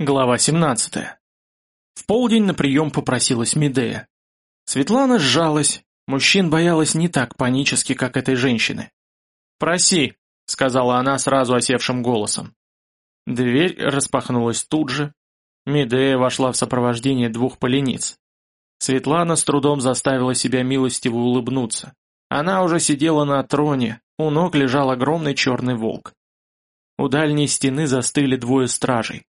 Глава 17. В полдень на прием попросилась Медея. Светлана сжалась, мужчин боялась не так панически, как этой женщины. «Проси», — сказала она сразу осевшим голосом. Дверь распахнулась тут же. Медея вошла в сопровождение двух полениц. Светлана с трудом заставила себя милостиво улыбнуться. Она уже сидела на троне, у ног лежал огромный черный волк. У дальней стены застыли двое стражей.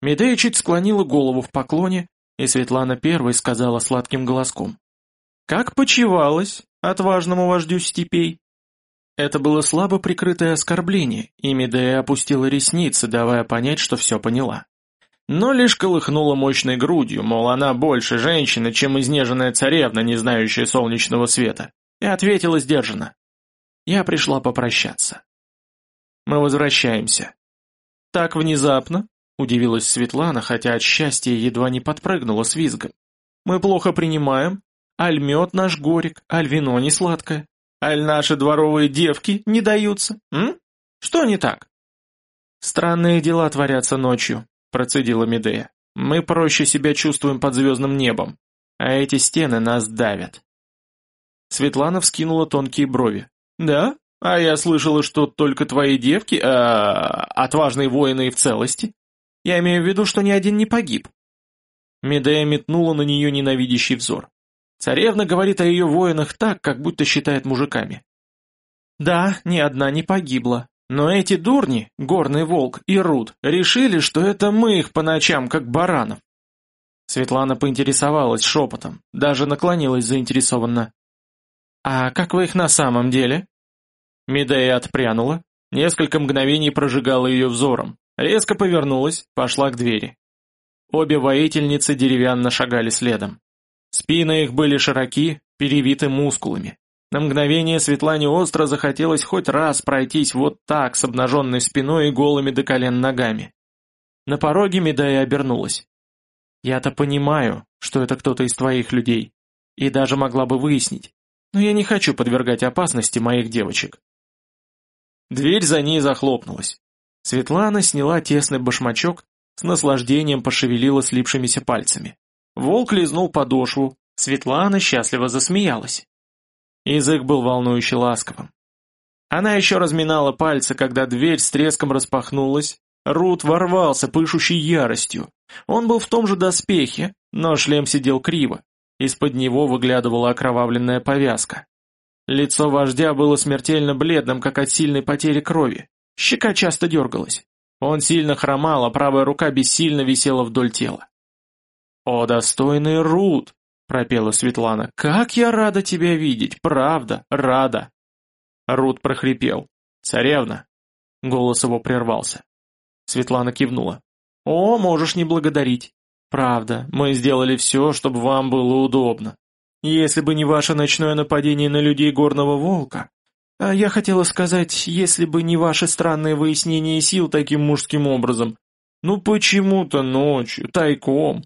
Медея чуть склонила голову в поклоне, и Светлана первой сказала сладким голоском. «Как почевалось отважному вождю степей?» Это было слабо прикрытое оскорбление, и Медея опустила ресницы, давая понять, что все поняла. Но лишь колыхнула мощной грудью, мол, она больше женщина, чем изнеженная царевна, не знающая солнечного света, и ответила сдержанно. «Я пришла попрощаться». «Мы возвращаемся». «Так внезапно?» Удивилась Светлана, хотя от счастья едва не подпрыгнула с визгом. «Мы плохо принимаем. Аль мед наш горек, аль вино не сладкое. Аль наши дворовые девки не даются. М? Что не так?» «Странные дела творятся ночью», — процедила Медея. «Мы проще себя чувствуем под звездным небом, а эти стены нас давят». Светлана вскинула тонкие брови. «Да? А я слышала, что только твои девки, э, отважные воины и в целости. Я имею в виду, что ни один не погиб». Медея метнула на нее ненавидящий взор. Царевна говорит о ее воинах так, как будто считает мужиками. «Да, ни одна не погибла. Но эти дурни, Горный Волк и Руд, решили, что это мы их по ночам, как баранов». Светлана поинтересовалась шепотом, даже наклонилась заинтересованно. «А как вы их на самом деле?» Медея отпрянула, несколько мгновений прожигала ее взором, Резко повернулась, пошла к двери. Обе воительницы деревянно шагали следом. Спины их были широки, перевиты мускулами. На мгновение Светлане остро захотелось хоть раз пройтись вот так, с обнаженной спиной и голыми до колен ногами. На пороге Медая обернулась. «Я-то понимаю, что это кто-то из твоих людей, и даже могла бы выяснить, но я не хочу подвергать опасности моих девочек». Дверь за ней захлопнулась. Светлана сняла тесный башмачок, с наслаждением пошевелила слипшимися пальцами. Волк лизнул подошву, Светлана счастливо засмеялась. Язык был волнующе ласковым. Она еще разминала пальцы, когда дверь с треском распахнулась, Рут ворвался, пышущий яростью. Он был в том же доспехе, но шлем сидел криво. Из-под него выглядывала окровавленная повязка. Лицо вождя было смертельно бледным, как от сильной потери крови. Щека часто дергалась. Он сильно хромал, а правая рука бессильно висела вдоль тела. «О, достойный Рут!» — пропела Светлана. «Как я рада тебя видеть! Правда, рада!» Рут прохрипел. «Царевна!» Голос его прервался. Светлана кивнула. «О, можешь не благодарить. Правда, мы сделали все, чтобы вам было удобно. Если бы не ваше ночное нападение на людей Горного Волка, а я хотела сказать, если бы не ваши странные выяснения сил таким мужским образом. Ну почему-то ночью, тайком.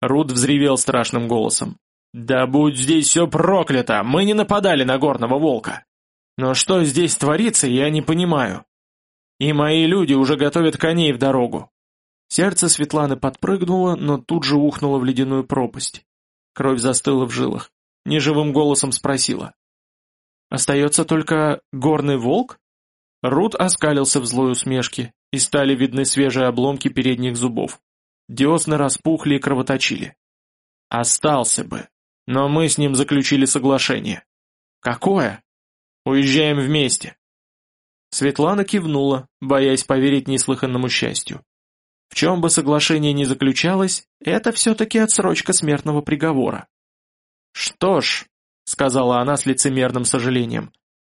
Руд взревел страшным голосом. «Да будь здесь все проклято! Мы не нападали на горного волка! Но что здесь творится, я не понимаю. И мои люди уже готовят коней в дорогу!» Сердце Светланы подпрыгнуло, но тут же ухнуло в ледяную пропасть. Кровь застыла в жилах. Неживым голосом спросила. Остается только горный волк? Рут оскалился в злой усмешке, и стали видны свежие обломки передних зубов. Десны распухли и кровоточили. Остался бы. Но мы с ним заключили соглашение. Какое? Уезжаем вместе. Светлана кивнула, боясь поверить неслыханному счастью. В чем бы соглашение ни заключалось, это все-таки отсрочка смертного приговора. Что ж, сказала она с лицемерным сожалением.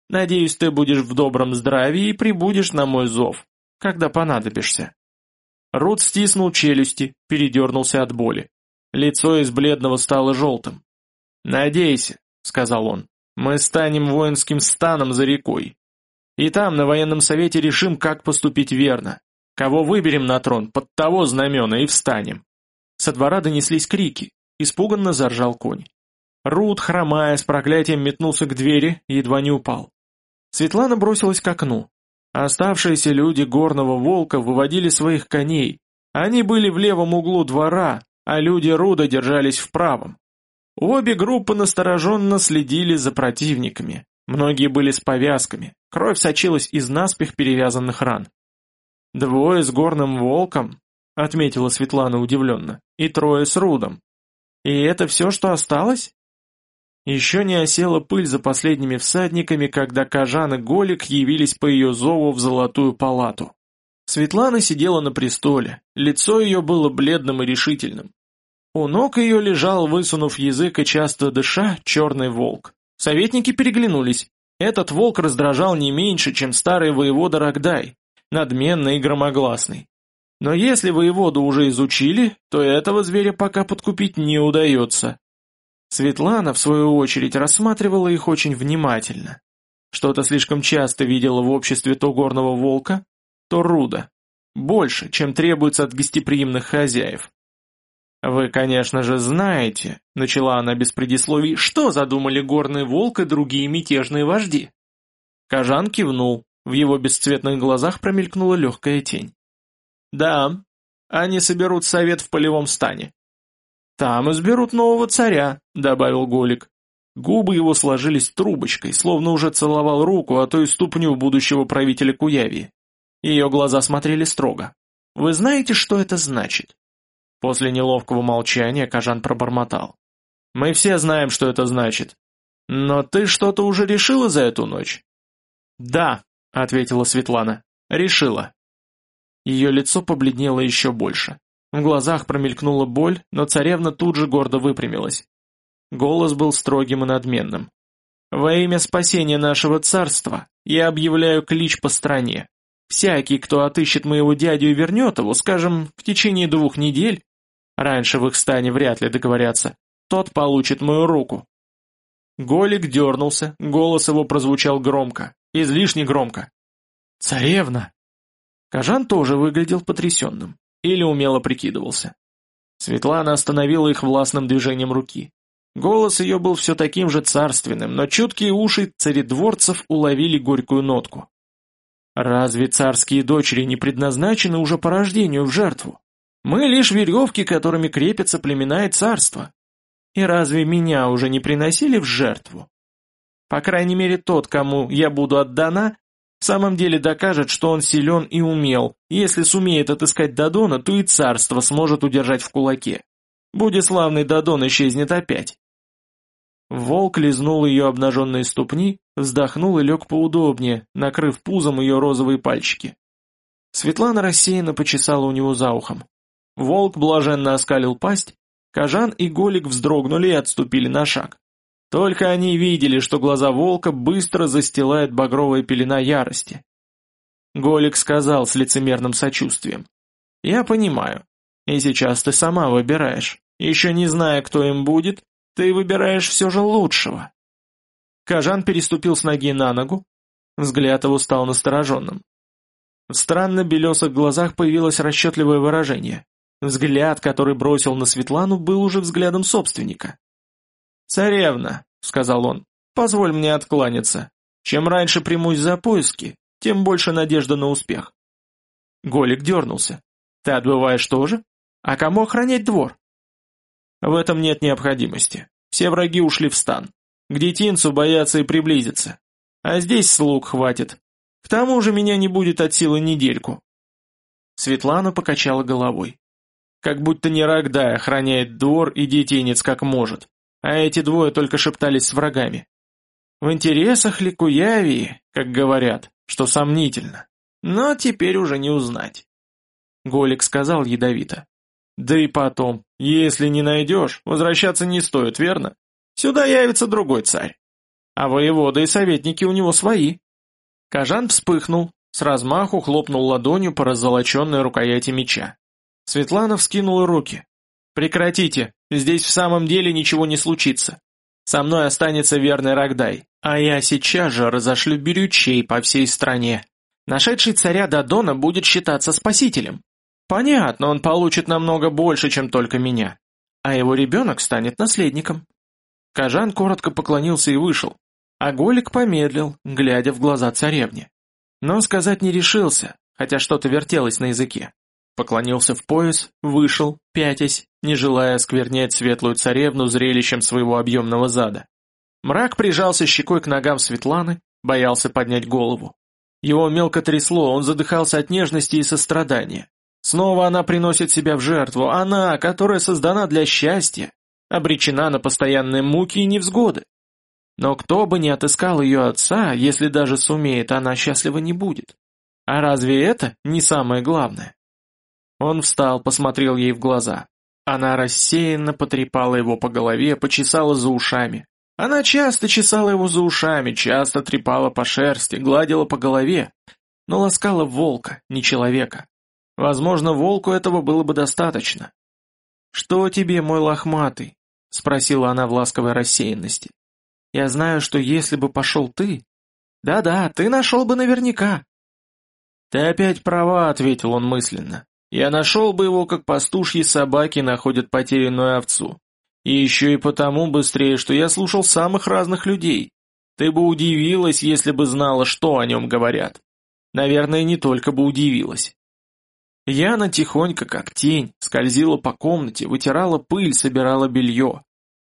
«Надеюсь, ты будешь в добром здравии и прибудешь на мой зов, когда понадобишься». Рут стиснул челюсти, передернулся от боли. Лицо из бледного стало желтым. «Надейся», — сказал он, — «мы станем воинским станом за рекой. И там на военном совете решим, как поступить верно. Кого выберем на трон, под того знамена и встанем». Со двора донеслись крики, испуганно заржал конь. Рут, хромая, с проклятием метнулся к двери едва не упал. Светлана бросилась к окну. Оставшиеся люди горного волка выводили своих коней, Они были в левом углу двора, а люди Руда держались в правом. Обе группы настороженно следили за противниками. Многие были с повязками, кровь сочилась из наспех перевязанных ран. «Двое с горным волком», — отметила Светлана удивленно, — «и трое с Рудом. И это все, что осталось?» Еще не осела пыль за последними всадниками, когда Кажан и Голик явились по ее зову в золотую палату. Светлана сидела на престоле, лицо ее было бледным и решительным. У ног ее лежал, высунув язык и часто дыша, черный волк. Советники переглянулись. Этот волк раздражал не меньше, чем старый воевода Рогдай, надменный и громогласный. Но если воеводу уже изучили, то этого зверя пока подкупить не удается. Светлана, в свою очередь, рассматривала их очень внимательно. Что-то слишком часто видела в обществе то горного волка, то руда. Больше, чем требуется от гостеприимных хозяев. «Вы, конечно же, знаете», — начала она без предисловий, «что задумали горный волк и другие мятежные вожди?» Кажан кивнул, в его бесцветных глазах промелькнула легкая тень. «Да, они соберут совет в полевом стане. «Там изберут нового царя», — добавил Голик. Губы его сложились трубочкой, словно уже целовал руку, а то и ступню будущего правителя Куяви. Ее глаза смотрели строго. «Вы знаете, что это значит?» После неловкого молчания Кажан пробормотал. «Мы все знаем, что это значит. Но ты что-то уже решила за эту ночь?» «Да», — ответила Светлана, — «решила». Ее лицо побледнело еще больше. В глазах промелькнула боль, но царевна тут же гордо выпрямилась. Голос был строгим и надменным. «Во имя спасения нашего царства я объявляю клич по стране. Всякий, кто отыщет моего дядю и вернет его, скажем, в течение двух недель, раньше в их стане вряд ли договорятся, тот получит мою руку». Голик дернулся, голос его прозвучал громко, излишне громко. «Царевна!» Кажан тоже выглядел потрясенным. Или умело прикидывался. Светлана остановила их властным движением руки. Голос ее был все таким же царственным, но чуткие уши царедворцев уловили горькую нотку. «Разве царские дочери не предназначены уже по рождению в жертву? Мы лишь веревки, которыми крепятся племена и царства. И разве меня уже не приносили в жертву? По крайней мере, тот, кому я буду отдана, в самом деле докажет, что он силен и умел. Если сумеет отыскать Дадона, то и царство сможет удержать в кулаке. Будет славный Дадон исчезнет опять. Волк лизнул ее обнаженные ступни, вздохнул и лег поудобнее, накрыв пузом ее розовые пальчики. Светлана рассеянно почесала у него за ухом. Волк блаженно оскалил пасть, Кажан и Голик вздрогнули и отступили на шаг. Только они видели, что глаза волка быстро застилает багровая пелена ярости. Голик сказал с лицемерным сочувствием. «Я понимаю. И сейчас ты сама выбираешь. Еще не зная, кто им будет, ты выбираешь все же лучшего». Кажан переступил с ноги на ногу. Взгляд его стал настороженным. В странно белесых глазах появилось расчетливое выражение. Взгляд, который бросил на Светлану, был уже взглядом собственника. «Царевна», — сказал он, — «позволь мне откланяться. Чем раньше примусь за поиски, тем больше надежда на успех». Голик дернулся. «Ты отбываешь тоже? А кому охранять двор?» «В этом нет необходимости. Все враги ушли в стан. К детинцу боятся и приблизиться. А здесь слуг хватит. К тому же меня не будет от силы недельку». Светлана покачала головой. Как будто не Рогдай охраняет двор и детинец как может а эти двое только шептались с врагами. В интересах ли Куявии, как говорят, что сомнительно, но теперь уже не узнать. Голик сказал ядовито. Да и потом, если не найдешь, возвращаться не стоит, верно? Сюда явится другой царь. А воеводы и советники у него свои. Кажан вспыхнул, с размаху хлопнул ладонью по раззолоченной рукояти меча. Светлана вскинула руки. «Прекратите! Здесь в самом деле ничего не случится. Со мной останется верный Рогдай, а я сейчас же разошлю берючей по всей стране. Нашедший царя Дадона будет считаться спасителем. Понятно, он получит намного больше, чем только меня. А его ребенок станет наследником». Кажан коротко поклонился и вышел, а Голик помедлил, глядя в глаза царевне. Но сказать не решился, хотя что-то вертелось на языке. Поклонился в пояс, вышел, пятясь, не желая сквернять светлую царевну зрелищем своего объемного зада. Мрак прижался щекой к ногам Светланы, боялся поднять голову. Его мелко трясло, он задыхался от нежности и сострадания. Снова она приносит себя в жертву, она, которая создана для счастья, обречена на постоянные муки и невзгоды. Но кто бы ни отыскал ее отца, если даже сумеет, она счастлива не будет. А разве это не самое главное? Он встал, посмотрел ей в глаза. Она рассеянно потрепала его по голове, почесала за ушами. Она часто чесала его за ушами, часто трепала по шерсти, гладила по голове, но ласкала волка, не человека. Возможно, волку этого было бы достаточно. «Что тебе, мой лохматый?» — спросила она в ласковой рассеянности. «Я знаю, что если бы пошел ты...» «Да-да, ты нашел бы наверняка». «Ты опять права», — ответил он мысленно. «Я нашел бы его, как пастушьи собаки находят потерянную овцу. И еще и потому быстрее, что я слушал самых разных людей. Ты бы удивилась, если бы знала, что о нем говорят. Наверное, не только бы удивилась. Яна тихонько, как тень, скользила по комнате, вытирала пыль, собирала белье.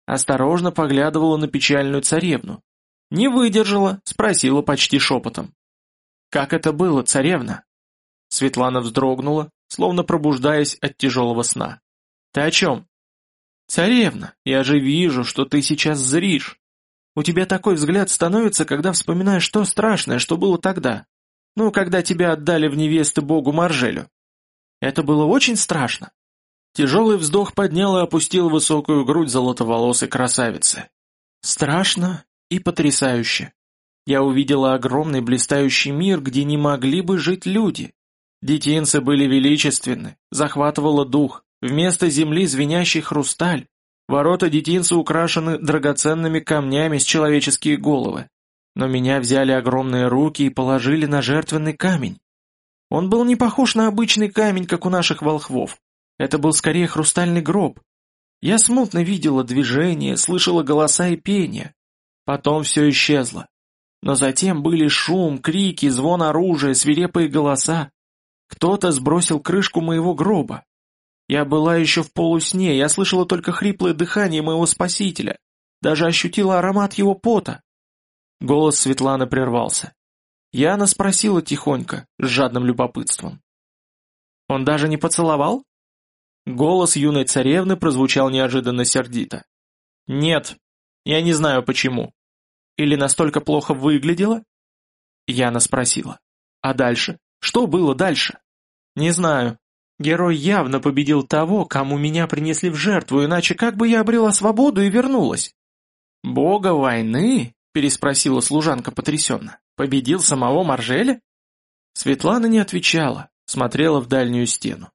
Осторожно поглядывала на печальную царевну. Не выдержала, спросила почти шепотом. «Как это было, царевна?» Светлана вздрогнула, словно пробуждаясь от тяжелого сна. «Ты о чем?» «Царевна, я же вижу, что ты сейчас зришь. У тебя такой взгляд становится, когда вспоминаешь то страшное, что было тогда. Ну, когда тебя отдали в невесты богу Маржелю. Это было очень страшно. Тяжелый вздох поднял и опустил высокую грудь золотоволосой красавицы. Страшно и потрясающе. Я увидела огромный блистающий мир, где не могли бы жить люди. Детинцы были величественны, захватывало дух, вместо земли звенящий хрусталь, ворота детинца украшены драгоценными камнями с человеческие головы. Но меня взяли огромные руки и положили на жертвенный камень. Он был не похож на обычный камень, как у наших волхвов. Это был скорее хрустальный гроб. Я смутно видела движение, слышала голоса и пение. Потом все исчезло. Но затем были шум, крики, звон оружия, свирепые голоса. Кто-то сбросил крышку моего гроба. Я была еще в полусне, я слышала только хриплое дыхание моего спасителя, даже ощутила аромат его пота. Голос Светланы прервался. Яна спросила тихонько, с жадным любопытством. «Он даже не поцеловал?» Голос юной царевны прозвучал неожиданно сердито. «Нет, я не знаю почему. Или настолько плохо выглядела?» Яна спросила. «А дальше? Что было дальше?» «Не знаю. Герой явно победил того, кому меня принесли в жертву, иначе как бы я обрела свободу и вернулась?» «Бога войны?» — переспросила служанка потрясенно. Победил самого Маржеля? Светлана не отвечала, смотрела в дальнюю стену.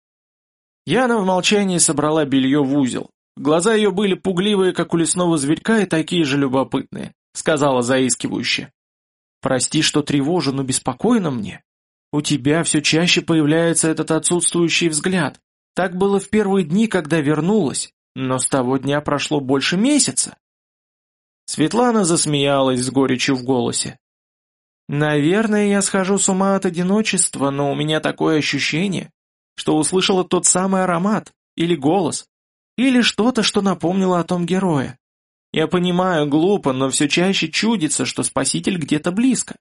Яна в молчании собрала белье в узел. Глаза ее были пугливые, как у лесного зверька, и такие же любопытные, сказала заискивающе. «Прости, что тревожу, но беспокойно мне. У тебя все чаще появляется этот отсутствующий взгляд. Так было в первые дни, когда вернулась, но с того дня прошло больше месяца». Светлана засмеялась с горечью в голосе. Наверное, я схожу с ума от одиночества, но у меня такое ощущение, что услышала тот самый аромат, или голос, или что-то, что напомнило о том герое. Я понимаю, глупо, но все чаще чудится, что спаситель где-то близко.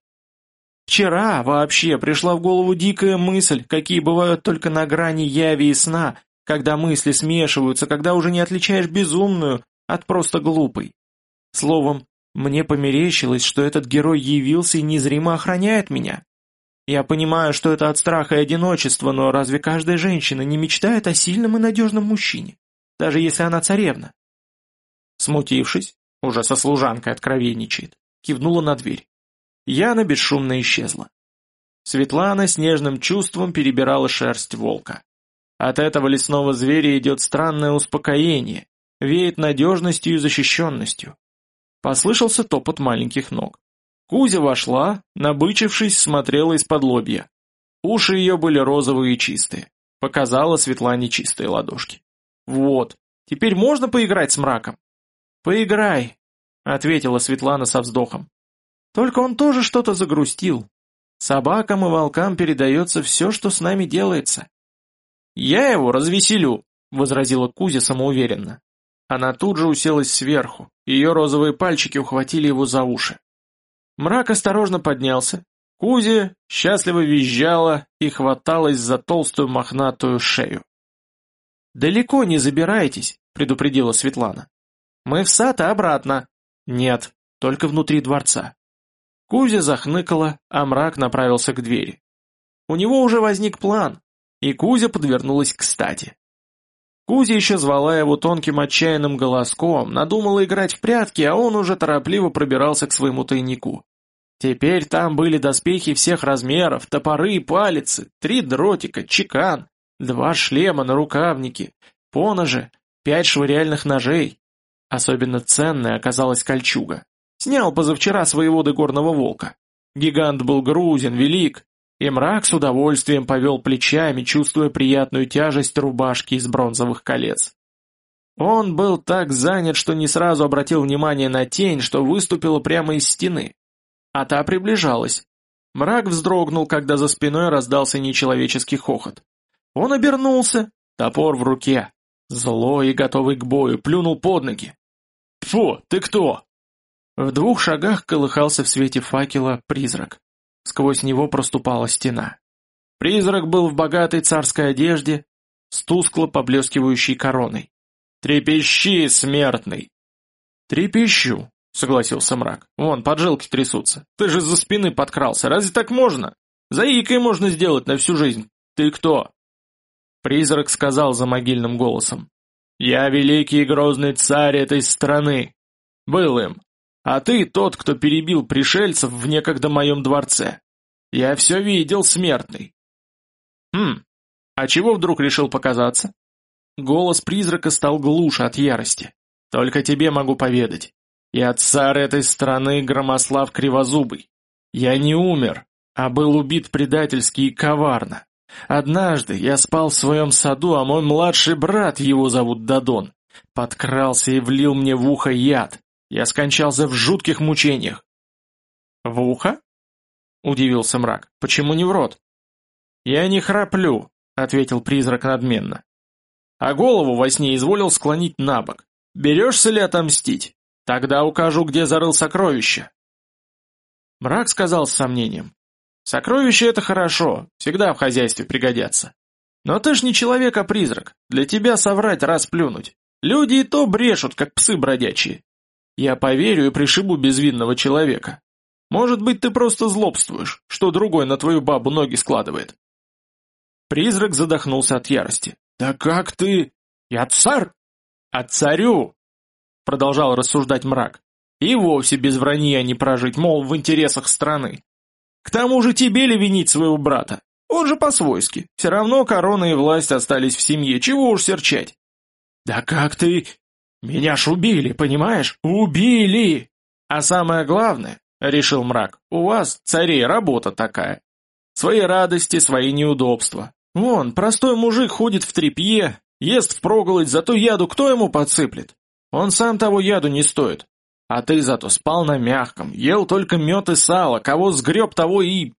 Вчера вообще пришла в голову дикая мысль, какие бывают только на грани яви и сна, когда мысли смешиваются, когда уже не отличаешь безумную от просто глупой. Словом, мне померещилось, что этот герой явился и незримо охраняет меня. Я понимаю, что это от страха и одиночества, но разве каждая женщина не мечтает о сильном и надежном мужчине, даже если она царевна? Смутившись, уже со служанкой откровенничает, кивнула на дверь. Яна бесшумно исчезла. Светлана с нежным чувством перебирала шерсть волка. От этого лесного зверя идет странное успокоение, веет надежностью и защищенностью. Послышался топот маленьких ног. Кузя вошла, набычившись, смотрела из-под лобья. Уши ее были розовые и чистые. Показала Светлане чистые ладошки. «Вот, теперь можно поиграть с мраком?» «Поиграй», — ответила Светлана со вздохом. «Только он тоже что-то загрустил. Собакам и волкам передается все, что с нами делается. Я его развеселю», — возразила Кузя самоуверенно. Она тут же уселась сверху, ее розовые пальчики ухватили его за уши. Мрак осторожно поднялся. Кузя счастливо визжала и хваталась за толстую мохнатую шею. «Далеко не забирайтесь», — предупредила Светлана. «Мы в сад, а обратно». «Нет, только внутри дворца». Кузя захныкала, а мрак направился к двери. У него уже возник план, и Кузя подвернулась кстати. Кузя еще звала его тонким отчаянным голоском, надумала играть в прятки, а он уже торопливо пробирался к своему тайнику. Теперь там были доспехи всех размеров, топоры и палицы, три дротика, чекан, два шлема на рукавнике, поножи, пять швыряльных ножей. Особенно ценной оказалась кольчуга. Снял позавчера своего горного волка. Гигант был грузен, велик, и мрак с удовольствием повел плечами, чувствуя приятную тяжесть рубашки из бронзовых колец. Он был так занят, что не сразу обратил внимание на тень, что выступила прямо из стены. А та приближалась. Мрак вздрогнул, когда за спиной раздался нечеловеческий хохот. Он обернулся, топор в руке, злой и готовый к бою, плюнул под ноги. «Фу, ты кто?» В двух шагах колыхался в свете факела призрак. Сквозь него проступала стена. Призрак был в богатой царской одежде, с тускло поблескивающей короной. «Трепещи, смертный!» «Трепещу», — согласился мрак. «Вон, поджилки трясутся. Ты же за спины подкрался. Разве так можно? Заикой можно сделать на всю жизнь. Ты кто?» Призрак сказал за могильным голосом. «Я великий и грозный царь этой страны. Был им, а ты тот, кто перебил пришельцев в некогда моем дворце. Я все видел, смертный. Хм, а чего вдруг решил показаться? Голос призрака стал глуше от ярости. Только тебе могу поведать. Я царь этой страны Громослав Кривозубый. Я не умер, а был убит предательски и коварно. Однажды я спал в своем саду, а мой младший брат, его зовут Дадон, подкрался и влил мне в ухо яд. Я скончался в жутких мучениях. В ухо? Удивился мрак. Почему не в рот? Я не храплю, ответил призрак надменно. А голову во сне изволил склонить на бок. Берешься ли отомстить? Тогда укажу, где зарыл сокровище. Мрак сказал с сомнением. Сокровища — это хорошо, всегда в хозяйстве пригодятся. Но ты ж не человек, а призрак. Для тебя соврать раз плюнуть. Люди и то брешут, как псы бродячие. Я поверю и пришибу безвинного человека. Может быть, ты просто злобствуешь, что другой на твою бабу ноги складывает. Призрак задохнулся от ярости. «Да как ты? Я царь!» «А царю!» Продолжал рассуждать мрак. «И вовсе без вранья не прожить, мол, в интересах страны. К тому же тебе ли винить своего брата? Он же по-свойски. Все равно корона и власть остались в семье, чего уж серчать?» «Да как ты? Меня ж убили, понимаешь? Убили! А самое главное, решил мрак, у вас, царей, работа такая. Свои радости, свои неудобства. Вон, простой мужик ходит в тряпье, ест впроголодь, зато яду кто ему подсыплет? Он сам того яду не стоит. А ты зато спал на мягком, ел только мед и сало, кого сгреб, того и...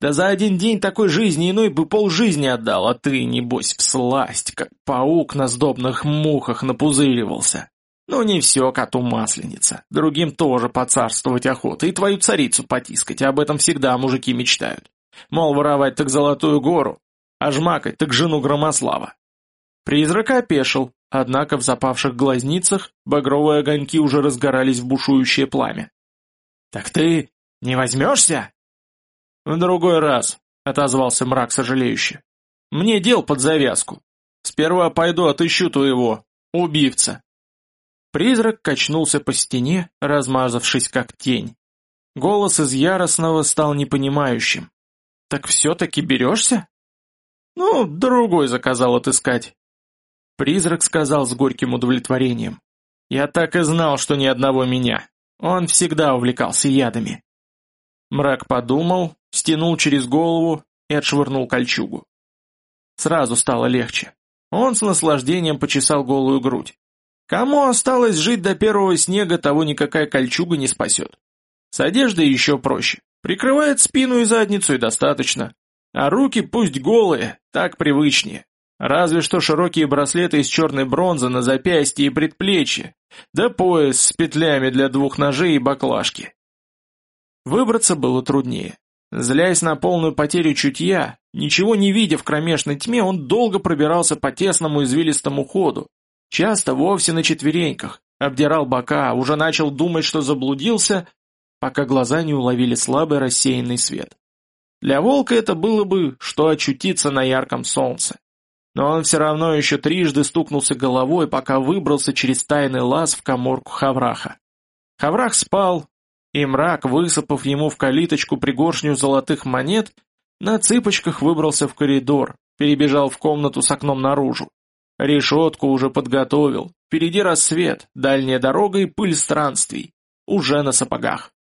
Да за один день такой жизни иной бы полжизни отдал, а ты, небось, всласть, как паук на сдобных мухах напузыривался. Ну не все коту масленица, другим тоже поцарствовать охота и твою царицу потискать, об этом всегда мужики мечтают. Мол, воровать так золотую гору, а жмакать так жену Громослава. Призрак опешил, однако в запавших глазницах багровые огоньки уже разгорались в бушующее пламя. «Так ты не возьмешься?» «В другой раз», — отозвался мрак сожалеюще. «Мне дел под завязку. Сперва пойду отыщу твоего убивца». Призрак качнулся по стене, размазавшись как тень. Голос из яростного стал непонимающим. «Так все-таки берешься?» «Ну, другой заказал отыскать». Призрак сказал с горьким удовлетворением. «Я так и знал, что ни одного меня. Он всегда увлекался ядами». Мрак подумал, стянул через голову и отшвырнул кольчугу. Сразу стало легче. Он с наслаждением почесал голую грудь. Кому осталось жить до первого снега, того никакая кольчуга не спасет. С одеждой еще проще. Прикрывает спину и задницу и достаточно. А руки пусть голые, так привычнее. Разве что широкие браслеты из черной бронзы на запястье и предплечье, да пояс с петлями для двух ножей и баклажки. Выбраться было труднее. Злясь на полную потерю чутья, ничего не видя в кромешной тьме, он долго пробирался по тесному извилистому ходу, часто вовсе на четвереньках, обдирал бока, уже начал думать, что заблудился, пока глаза не уловили слабый рассеянный свет. Для волка это было бы, что очутиться на ярком солнце. Но он все равно еще трижды стукнулся головой, пока выбрался через тайный лаз в коморку Хавраха. Хаврах спал, и мрак, высыпав ему в калиточку пригоршню золотых монет, на цыпочках выбрался в коридор, перебежал в комнату с окном наружу. Решетку уже подготовил, впереди рассвет, дальняя дорога и пыль странствий, уже на сапогах.